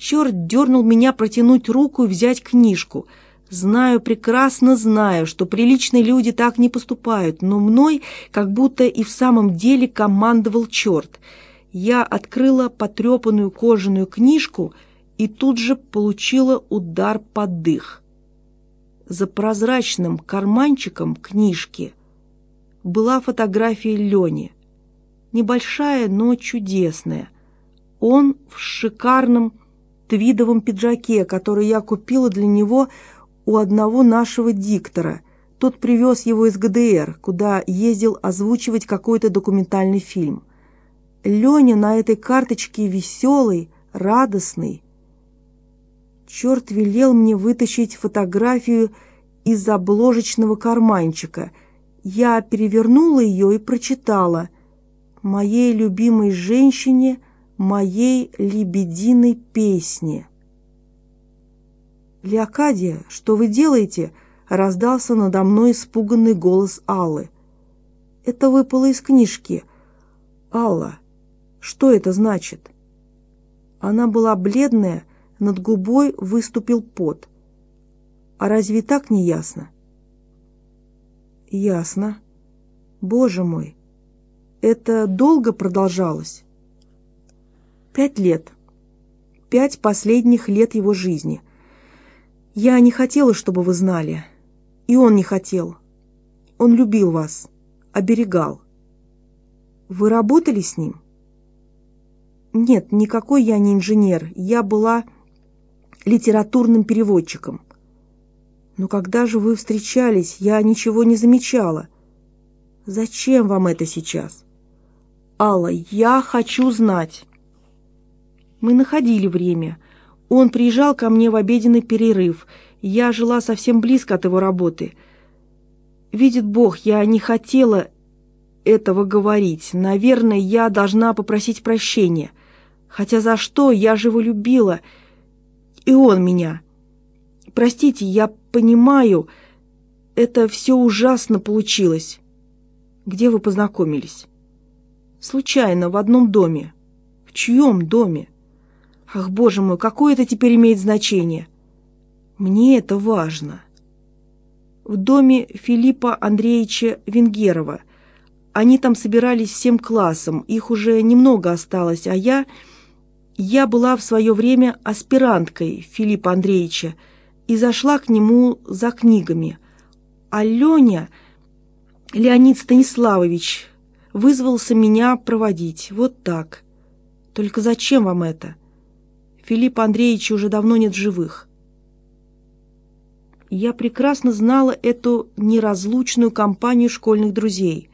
Черт дернул меня протянуть руку и взять книжку. Знаю, прекрасно знаю, что приличные люди так не поступают, но мной как будто и в самом деле командовал черт. Я открыла потрепанную кожаную книжку и тут же получила удар под дых. За прозрачным карманчиком книжки была фотография Лени. Небольшая, но чудесная. Он в шикарном твидовом пиджаке, который я купила для него у одного нашего диктора. Тот привез его из ГДР, куда ездил озвучивать какой-то документальный фильм. Леня на этой карточке веселый, радостный. Черт велел мне вытащить фотографию из обложечного карманчика. Я перевернула ее и прочитала «Моей любимой женщине – моей лебединой песни. «Леокадия, что вы делаете?» — раздался надо мной испуганный голос Аллы. «Это выпало из книжки. Алла, что это значит?» Она была бледная, над губой выступил пот. «А разве так не ясно?» «Ясно. Боже мой, это долго продолжалось?» Пять лет. Пять последних лет его жизни. Я не хотела, чтобы вы знали. И он не хотел. Он любил вас, оберегал. Вы работали с ним? Нет, никакой я не инженер. Я была литературным переводчиком. Но когда же вы встречались, я ничего не замечала. Зачем вам это сейчас? Алла, я хочу знать. Мы находили время. Он приезжал ко мне в обеденный перерыв. Я жила совсем близко от его работы. Видит Бог, я не хотела этого говорить. Наверное, я должна попросить прощения. Хотя за что? Я же его любила. И он меня. Простите, я понимаю, это все ужасно получилось. Где вы познакомились? Случайно, в одном доме. В чьем доме? Ах, боже мой, какое это теперь имеет значение? Мне это важно. В доме Филиппа Андреевича Венгерова. Они там собирались всем классом, их уже немного осталось, а я... Я была в свое время аспиранткой Филиппа Андреевича и зашла к нему за книгами. А Леня, Леонид Станиславович, вызвался меня проводить. Вот так. Только зачем вам это? Филиппа Андреевича уже давно нет живых. Я прекрасно знала эту неразлучную компанию школьных друзей.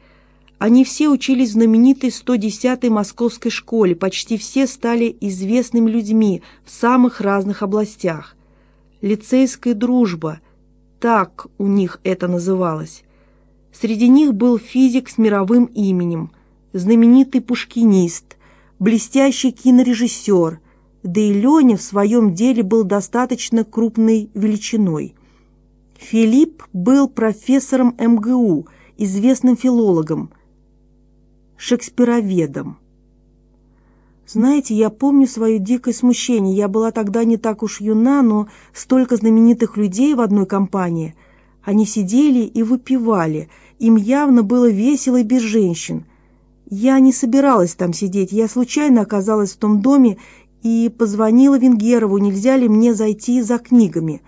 Они все учились в знаменитой 110-й московской школе, почти все стали известными людьми в самых разных областях. Лицейская дружба, так у них это называлось. Среди них был физик с мировым именем, знаменитый пушкинист, блестящий кинорежиссер – да и Леня в своем деле был достаточно крупной величиной. Филипп был профессором МГУ, известным филологом, шекспироведом. Знаете, я помню свое дикое смущение. Я была тогда не так уж юна, но столько знаменитых людей в одной компании. Они сидели и выпивали. Им явно было весело и без женщин. Я не собиралась там сидеть. Я случайно оказалась в том доме и позвонила Венгерову, нельзя ли мне зайти за книгами.